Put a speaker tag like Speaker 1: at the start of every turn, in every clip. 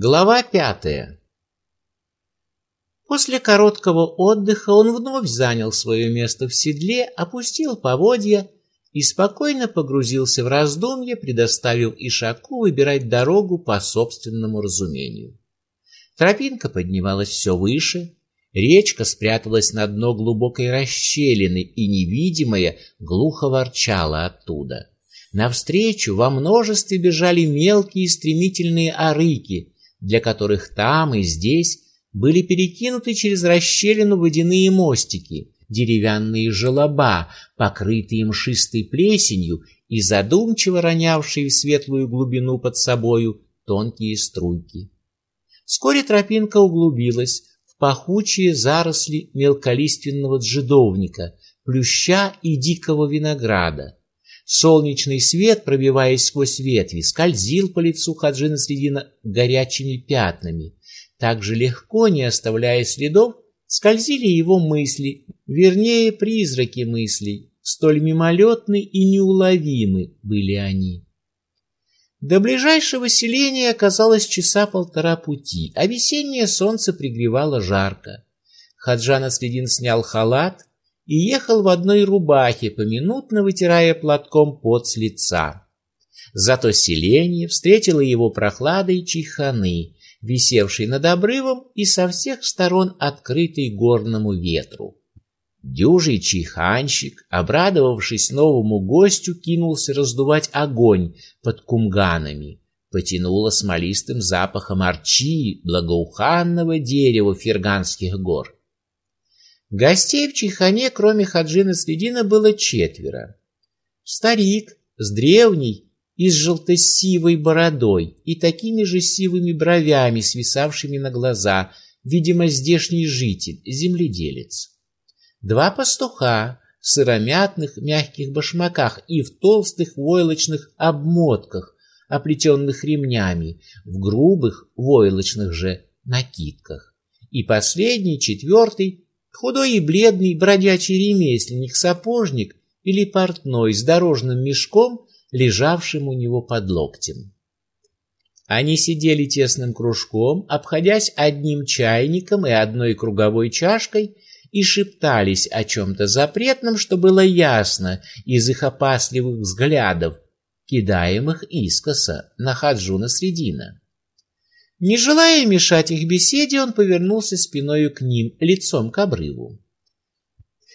Speaker 1: Глава пятая. После короткого отдыха он вновь занял свое место в седле, опустил поводья и спокойно погрузился в раздумья, предоставив Ишаку выбирать дорогу по собственному разумению. Тропинка поднималась все выше, речка спряталась на дно глубокой расщелины, и невидимая глухо ворчала оттуда. Навстречу во множестве бежали мелкие стремительные арыки, для которых там и здесь были перекинуты через расщелину водяные мостики, деревянные желоба, покрытые мшистой плесенью и задумчиво ронявшие в светлую глубину под собою тонкие струйки. Вскоре тропинка углубилась в пахучие заросли мелколиственного джедовника, плюща и дикого винограда. Солнечный свет, пробиваясь сквозь ветви, скользил по лицу Хаджина Средина горячими пятнами. Так же легко, не оставляя следов, скользили его мысли, вернее, призраки мыслей. Столь мимолетны и неуловимы были они. До ближайшего селения оказалось часа полтора пути, а весеннее солнце пригревало жарко. Хаджан Аследин снял халат, и ехал в одной рубахе, поминутно вытирая платком пот с лица. Зато селение встретило его прохладой чайханы, висевшей над обрывом и со всех сторон открытой горному ветру. Дюжий чайханщик, обрадовавшись новому гостю, кинулся раздувать огонь под кумганами. Потянуло смолистым запахом арчи, благоуханного дерева ферганских гор. Гостей в Чайхане, кроме Хаджина Следина, было четверо. Старик с древней и с желто-сивой бородой и такими же сивыми бровями, свисавшими на глаза, видимо, здешний житель, земледелец. Два пастуха в сыромятных мягких башмаках и в толстых войлочных обмотках, оплетенных ремнями, в грубых войлочных же накидках. И последний, четвертый, Худой и бледный бродячий ремесленник-сапожник или портной с дорожным мешком, лежавшим у него под локтем. Они сидели тесным кружком, обходясь одним чайником и одной круговой чашкой, и шептались о чем-то запретном, что было ясно из их опасливых взглядов, кидаемых искоса на Хаджуна Средина. Не желая мешать их беседе, он повернулся спиной к ним, лицом к обрыву.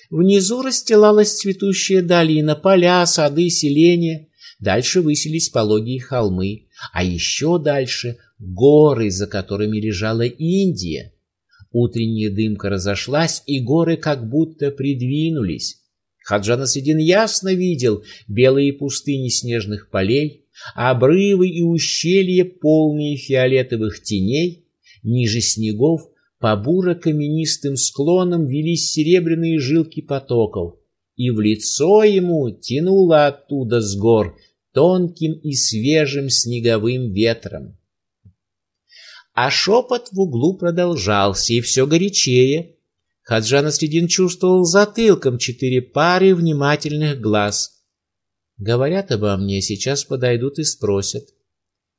Speaker 1: Внизу расстилалась цветущая долина, поля, сады, селения. Дальше высились пологие холмы, а еще дальше горы, за которыми лежала Индия. Утренняя дымка разошлась, и горы как будто придвинулись. Хаджан Асидин ясно видел белые пустыни снежных полей, обрывы и ущелья, полные фиолетовых теней, ниже снегов по буро-каменистым склонам велись серебряные жилки потоков, и в лицо ему тянуло оттуда с гор тонким и свежим снеговым ветром. А шепот в углу продолжался, и все горячее. Хаджан Аследин чувствовал затылком четыре пары внимательных глаз — Говорят обо мне, сейчас подойдут и спросят.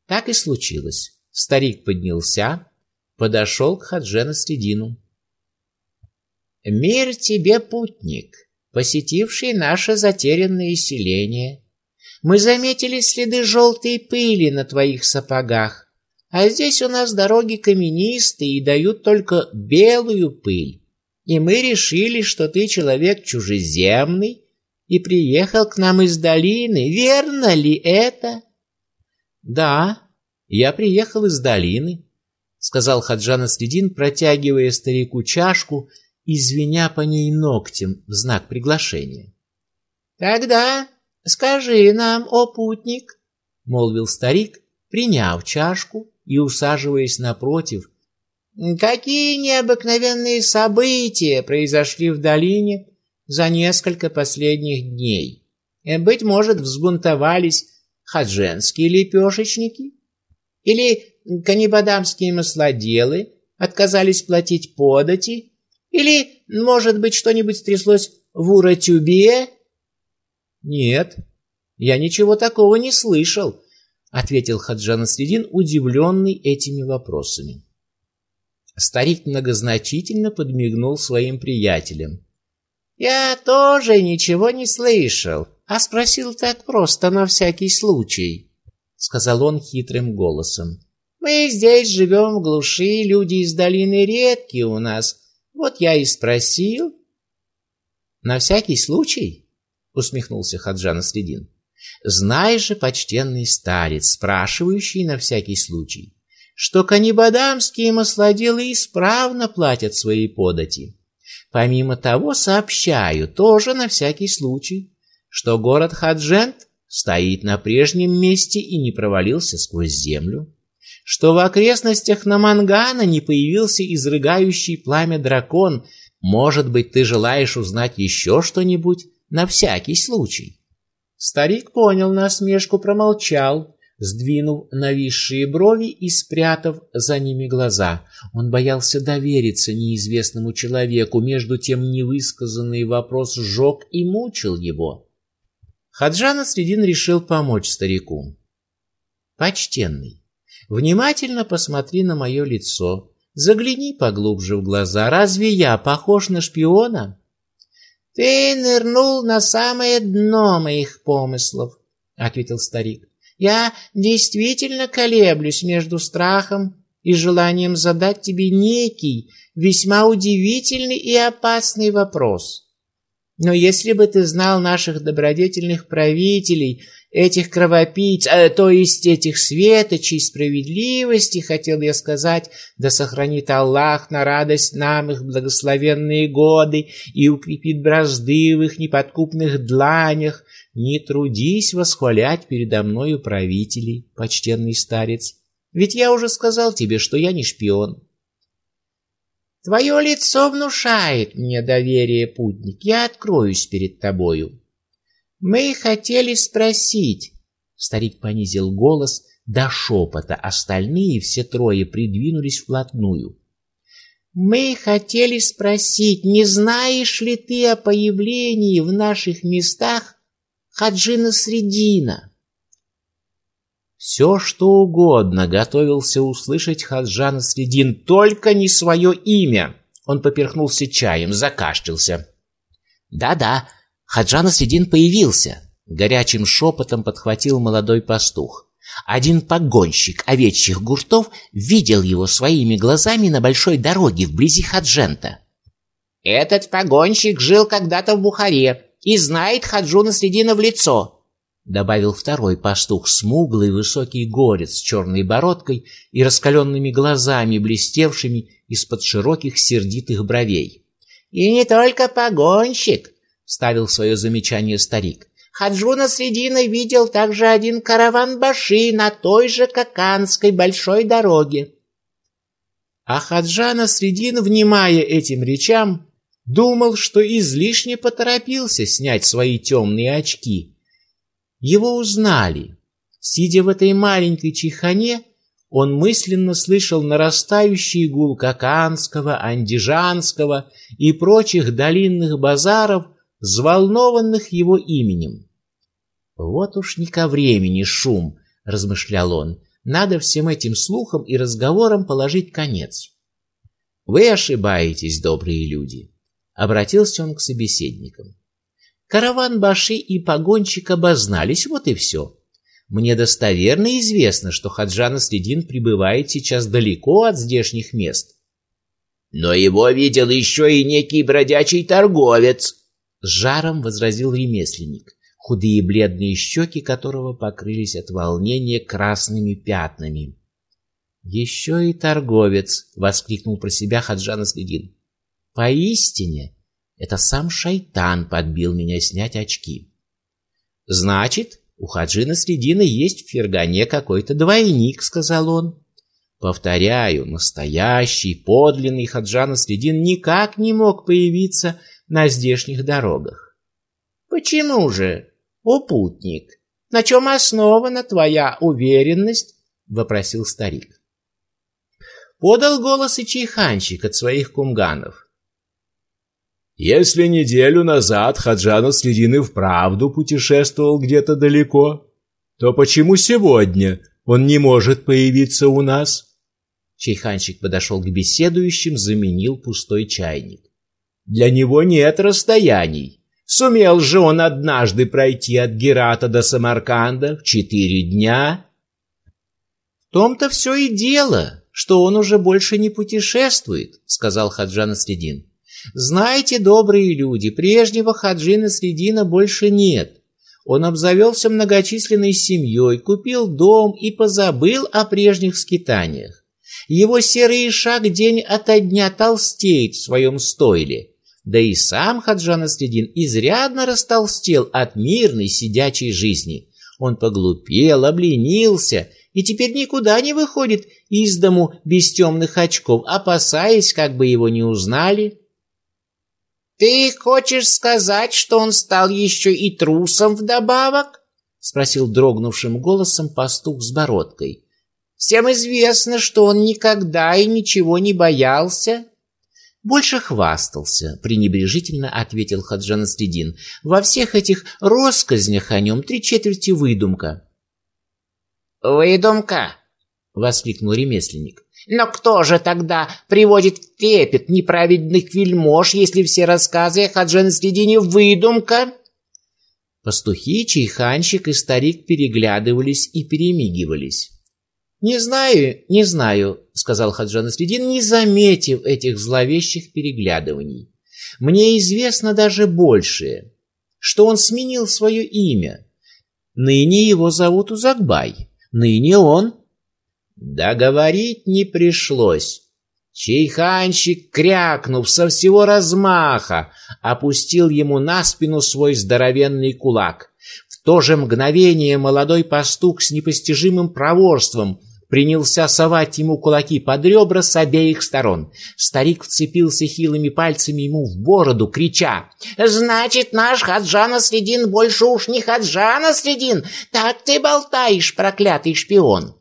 Speaker 1: Так и случилось. Старик поднялся, подошел к Хаджена Средину. «Мир тебе, путник, посетивший наше затерянное селение. Мы заметили следы желтой пыли на твоих сапогах, а здесь у нас дороги каменистые и дают только белую пыль. И мы решили, что ты человек чужеземный, и приехал к нам из долины. Верно ли это? Да, я приехал из долины, сказал Хаджан Следин, протягивая старику чашку и звеня по ней ногтем в знак приглашения. Тогда скажи нам, о путник, молвил старик, приняв чашку и усаживаясь напротив. Какие необыкновенные события произошли в долине за несколько последних дней. И, быть может, взбунтовались хадженские лепешечники? Или канибадамские маслоделы отказались платить подати? Или, может быть, что-нибудь стряслось в Уратюбе? Нет, я ничего такого не слышал, ответил Хаджан Средин, удивленный этими вопросами. Старик многозначительно подмигнул своим приятелям. Я тоже ничего не слышал, а спросил так просто на всякий случай, сказал он хитрым голосом. Мы здесь живем в глуши, люди из долины редкие у нас. Вот я и спросил. На всякий случай, усмехнулся Хаджан Средин. Знаешь же, почтенный старец, спрашивающий на всякий случай, что канибадамские маслоделы исправно платят свои подати. Помимо того, сообщаю тоже на всякий случай, что город Хаджент стоит на прежнем месте и не провалился сквозь землю, что в окрестностях Намангана не появился изрыгающий пламя дракон. Может быть, ты желаешь узнать еще что-нибудь на всякий случай? Старик понял насмешку, промолчал, сдвинув нависшие брови и спрятав за ними глаза. Он боялся довериться неизвестному человеку, между тем невысказанный вопрос сжег и мучил его. Хаджан Средин решил помочь старику. «Почтенный, внимательно посмотри на мое лицо, загляни поглубже в глаза. Разве я похож на шпиона?» Ты нырнул на самое дно моих помыслов, ответил старик. Я действительно колеблюсь между страхом и желанием задать тебе некий весьма удивительный и опасный вопрос. Но если бы ты знал наших добродетельных правителей, этих кровопийц, э, то есть этих светочей справедливости, хотел я сказать, да сохранит Аллах на радость нам их благословенные годы и укрепит бразды в их неподкупных дланях, не трудись восхвалять передо мною правителей, почтенный старец, ведь я уже сказал тебе, что я не шпион. Твое лицо внушает мне доверие, путник, я откроюсь перед тобою. Мы хотели спросить. Старик понизил голос до шепота, остальные все трое придвинулись вплотную. Мы хотели спросить, не знаешь ли ты о появлении в наших местах Хаджина Средина? Все, что угодно готовился услышать Хаджана Средин, только не свое имя. Он поперхнулся чаем, закашлялся. Да-да, Хаджан Средин появился. Горячим шепотом подхватил молодой пастух. Один погонщик овечьих гуртов видел его своими глазами на большой дороге вблизи Хаджента. Этот погонщик жил когда-то в Бухаре и знает Хаджуна Средина в лицо, добавил второй пастух, смуглый высокий горец с черной бородкой и раскаленными глазами, блестевшими из-под широких сердитых бровей. И не только погонщик, ставил свое замечание старик. Хаджуна Средина видел также один караван баши на той же Каканской большой дороге. А Хаджана Средин, внимая этим речам, думал, что излишне поторопился снять свои темные очки. Его узнали. Сидя в этой маленькой чехане, он мысленно слышал нарастающий гул Каканского, Андижанского и прочих долинных базаров, взволнованных его именем. Вот уж не ко времени шум, размышлял он. Надо всем этим слухам и разговорам положить конец. Вы ошибаетесь, добрые люди, обратился он к собеседникам. Караван Баши и погонщик обознались, вот и все. Мне достоверно известно, что Хаджан Следин пребывает сейчас далеко от здешних мест. Но его видел еще и некий бродячий торговец, с жаром возразил ремесленник, худые бледные щеки которого покрылись от волнения красными пятнами. Еще и торговец, воскликнул про себя Хаджан Следин. Поистине, это сам шайтан подбил меня снять очки. Значит, у Хаджина Средина есть в Фергане какой-то двойник, сказал он. Повторяю, настоящий, подлинный Хаджан Средин никак не мог появиться на здешних дорогах. Почему же, о путник? На чем основана твоя уверенность? вопросил старик. Подал голос и чайханщик от своих кумганов.
Speaker 2: Если неделю назад Хаджан Следин и вправду путешествовал где-то далеко, то почему сегодня он не может появиться у нас?
Speaker 1: Чайханщик подошел к беседующим, заменил пустой чайник. Для него нет расстояний. Сумел же он однажды пройти от Герата до Самарканда в четыре дня. В том-то все и дело, что он уже больше не путешествует, сказал Хаджан Средин. Знаете, добрые люди, прежнего Хаджина Средина больше нет. Он обзавелся многочисленной семьей, купил дом и позабыл о прежних скитаниях. Его серый шаг день ото дня толстеет в своем стойле. Да и сам Хаджан Аследин изрядно растолстел от мирной сидячей жизни. Он поглупел, обленился и теперь никуда не выходит из дому без темных очков, опасаясь, как бы его не узнали. «Ты хочешь сказать, что он стал еще и трусом вдобавок?» — спросил дрогнувшим голосом пастух с бородкой. «Всем известно, что он никогда и ничего не боялся». «Больше хвастался», — пренебрежительно ответил Хаджан Следин. «Во всех этих россказнях о нем три четверти выдумка». «Выдумка!» — воскликнул ремесленник. «Но кто же тогда приводит в трепет неправедных вельмож, если все рассказы о Хаджан Следине выдумка?» Пастухи, чайханщик и старик переглядывались и перемигивались. «Не знаю, не знаю», — сказал Хаджан Следин, не заметив этих зловещих переглядываний. «Мне известно даже большее, что он сменил свое имя. Ныне его зовут Узакбай, ныне он...» Договорить не пришлось. Чайханщик, крякнув со всего размаха, опустил ему на спину свой здоровенный кулак. В то же мгновение молодой пастух с непостижимым проворством принялся совать ему кулаки под ребра с обеих сторон. Старик вцепился хилыми пальцами ему в бороду, крича «Значит, наш Хаджана Средин больше уж не Хаджана Средин! Так ты болтаешь, проклятый шпион!»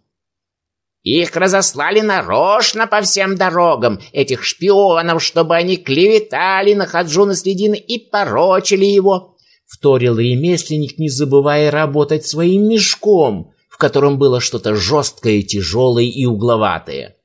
Speaker 1: Их разослали нарочно по всем дорогам, этих шпионов, чтобы они клеветали на Хаджуна Средина и порочили его. Вторил ремесленник, не забывая работать своим мешком, в котором было что-то жесткое, тяжелое и угловатое.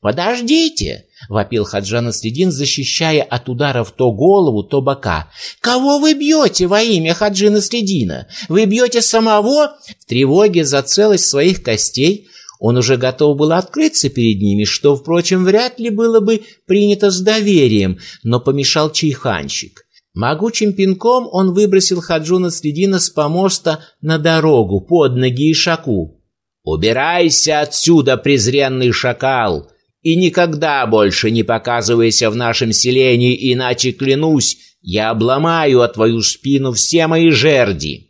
Speaker 1: «Подождите!» — вопил Хаджан Следин, защищая от ударов то голову, то бока. «Кого вы бьете во имя Хаджина Следина? Вы бьете самого?» В тревоге за целость своих костей он уже готов был открыться перед ними, что, впрочем, вряд ли было бы принято с доверием, но помешал чайханщик. Могучим пинком он выбросил Хаджуна Средина с помоста на дорогу, под ноги Ишаку. «Убирайся отсюда, презренный шакал, и никогда больше не показывайся в нашем селении, иначе, клянусь, я обломаю от твою спину все мои жерди».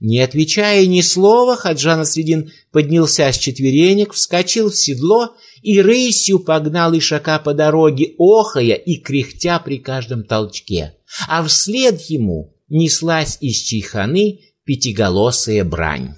Speaker 1: Не отвечая ни слова, Хаджан Средин поднялся с четверенек, вскочил в седло и рысью погнал Ишака по дороге, охая и кряхтя при каждом толчке а вслед ему неслась из чайханы пятиголосая брань.